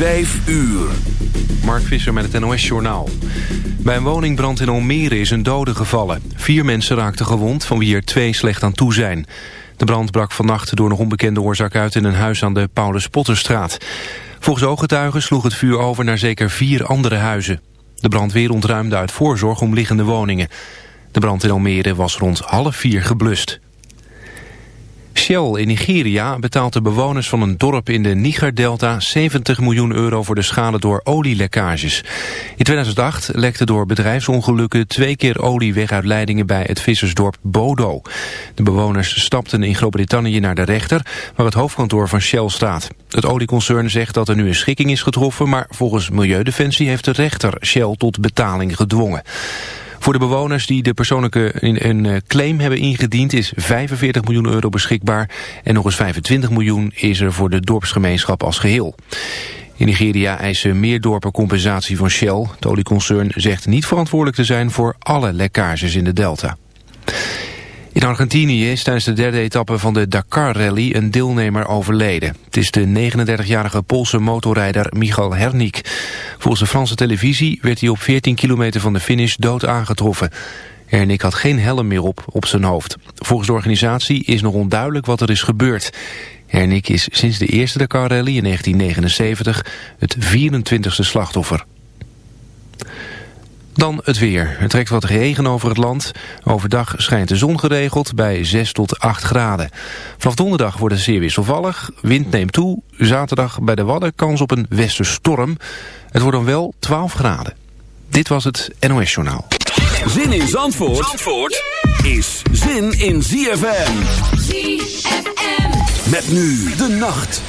5 uur. Mark Visser met het NOS-journaal. Bij een woningbrand in Almere is een dode gevallen. Vier mensen raakten gewond, van wie er twee slecht aan toe zijn. De brand brak vannacht door nog onbekende oorzaak uit... in een huis aan de Paulus Potterstraat. Volgens ooggetuigen sloeg het vuur over naar zeker vier andere huizen. De brandweer ontruimde uit voorzorg omliggende woningen. De brand in Almere was rond half vier geblust. Shell in Nigeria betaalt de bewoners van een dorp in de Niger-delta 70 miljoen euro voor de schade door olielekkages. In 2008 lekte door bedrijfsongelukken twee keer olie weg uit leidingen bij het vissersdorp Bodo. De bewoners stapten in Groot-Brittannië naar de rechter, waar het hoofdkantoor van Shell staat. Het olieconcern zegt dat er nu een schikking is getroffen, maar volgens Milieudefensie heeft de rechter Shell tot betaling gedwongen. Voor de bewoners die de persoonlijke een eh, claim hebben ingediend is 45 miljoen euro beschikbaar en nog eens 25 miljoen is er voor de dorpsgemeenschap als geheel. In Nigeria eisen meer dorpen compensatie van Shell. Het olieconcern zegt niet verantwoordelijk te zijn voor alle lekkages in de delta. In Argentinië is tijdens de derde etappe van de Dakar-rally een deelnemer overleden. Het is de 39-jarige Poolse motorrijder Michal Hernik. Volgens de Franse televisie werd hij op 14 kilometer van de finish dood aangetroffen. Hernik had geen helm meer op op zijn hoofd. Volgens de organisatie is nog onduidelijk wat er is gebeurd. Hernik is sinds de eerste Dakar-rally in 1979 het 24e slachtoffer. Dan het weer. Het trekt wat regen over het land. Overdag schijnt de zon geregeld bij 6 tot 8 graden. Vanaf donderdag wordt het zeer wisselvallig. Wind neemt toe. Zaterdag bij de Wadden kans op een westerstorm. Het wordt dan wel 12 graden. Dit was het NOS Journaal. Zin in Zandvoort, Zandvoort is zin in ZFM. ZFM. Met nu de nacht.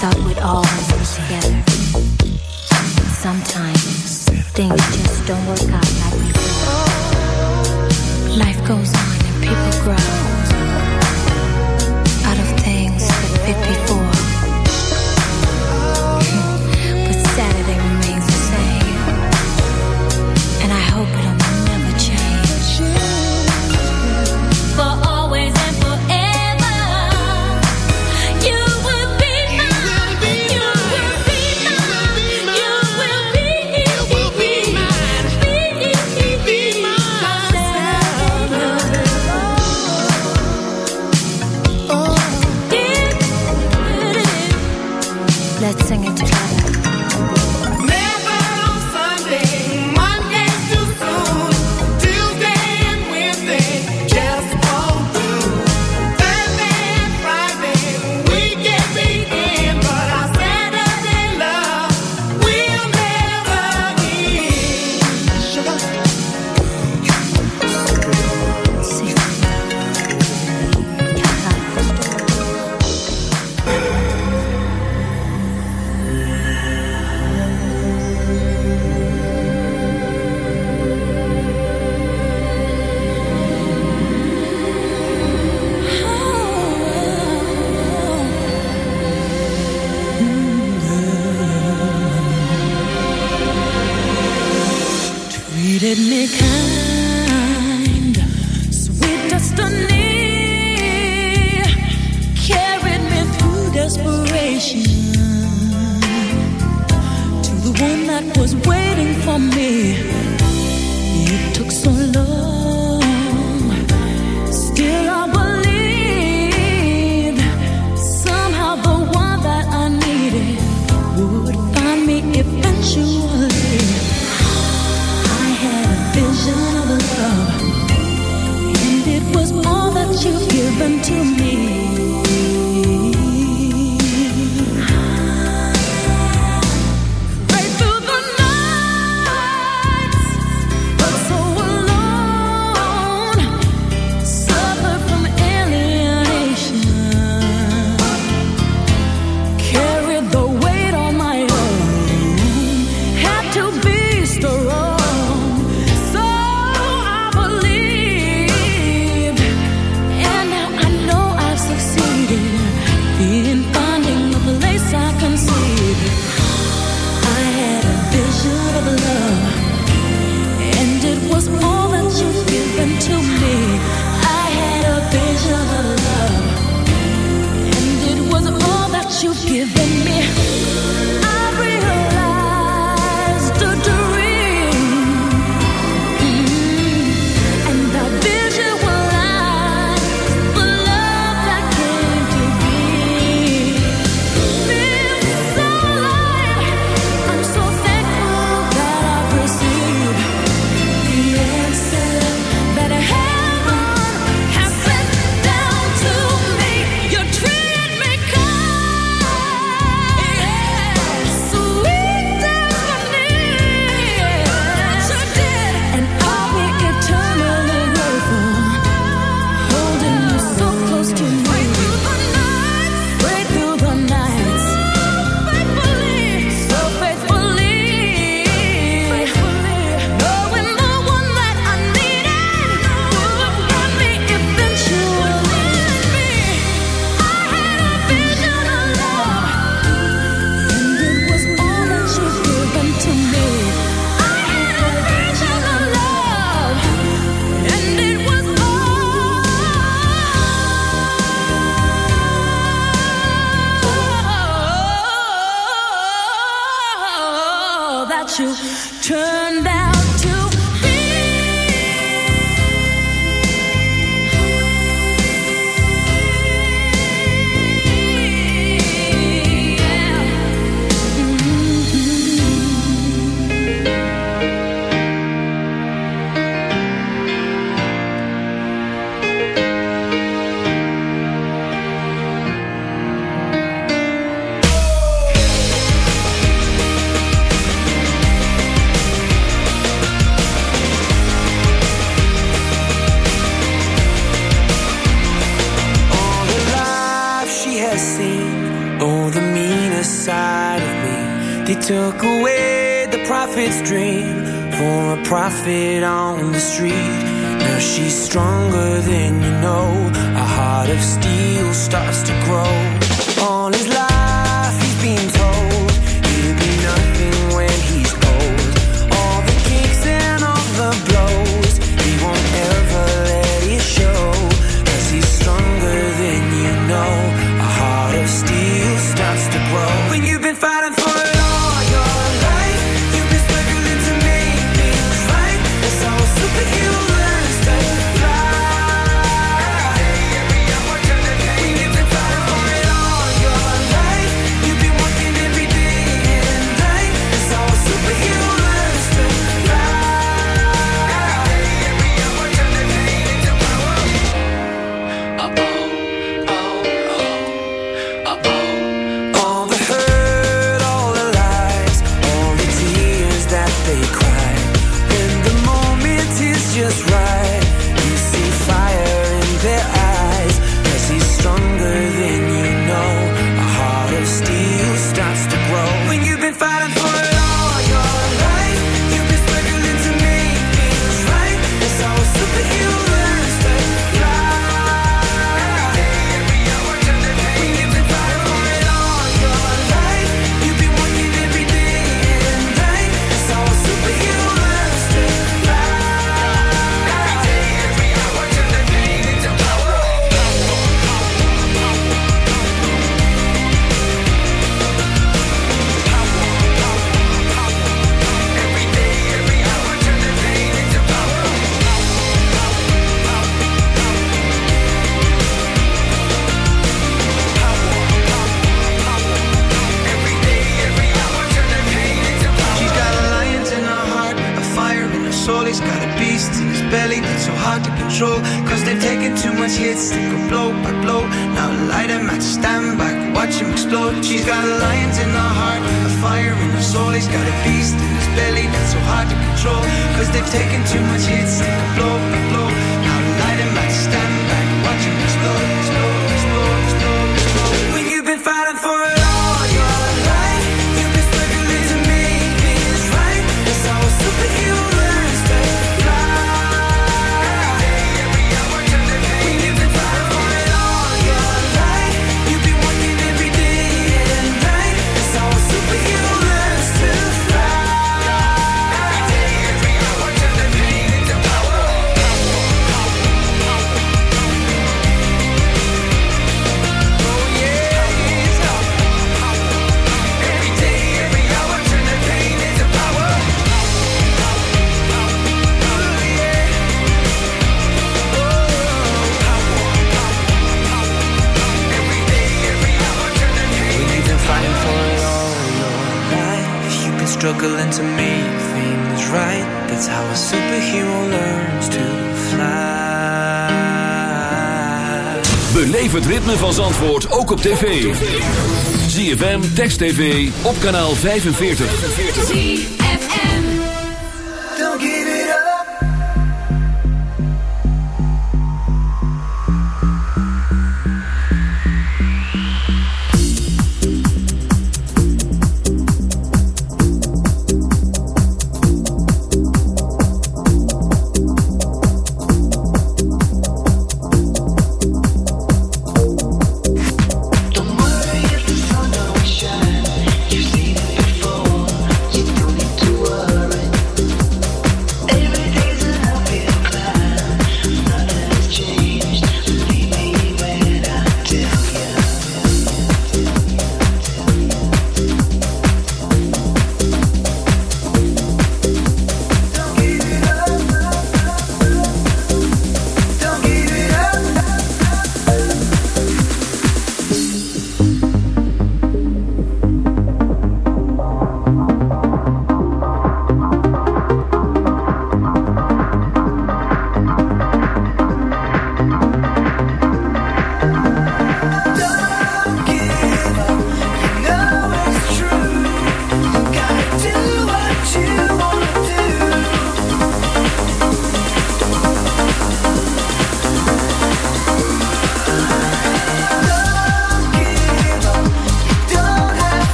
thought we'd always be together. Sometimes things just don't work out like before. Life goes on and people grow out of things that fit before. struggling to make things right. That's how a superhero learns to fly. Beleef het ritme van Zandvoort ook op tv. ZFM, Text TV, op kanaal 45.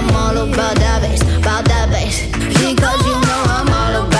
I'm all about that bass, about that bass. Because you know I'm all about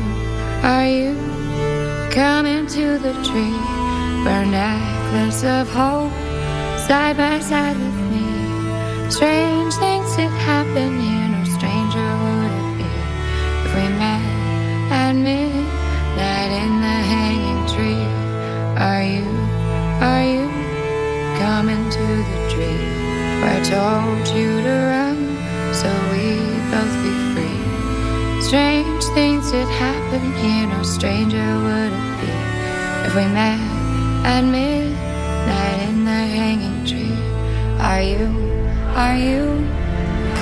to the tree a necklace of hope side by side with me? Strange things did happen here, no stranger would it be if we met at midnight in the hanging tree. Are you, are you coming to the tree where I told you to run so we'd both be free? Strange things did happen here, no stranger would if we met at midnight in the hanging tree. Are you, are you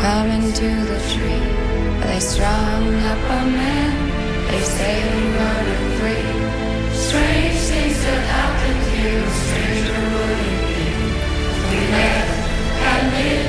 coming to the tree they strung up a man? They say he murdered three. Strange things that happened here, stranger would it be we met at midnight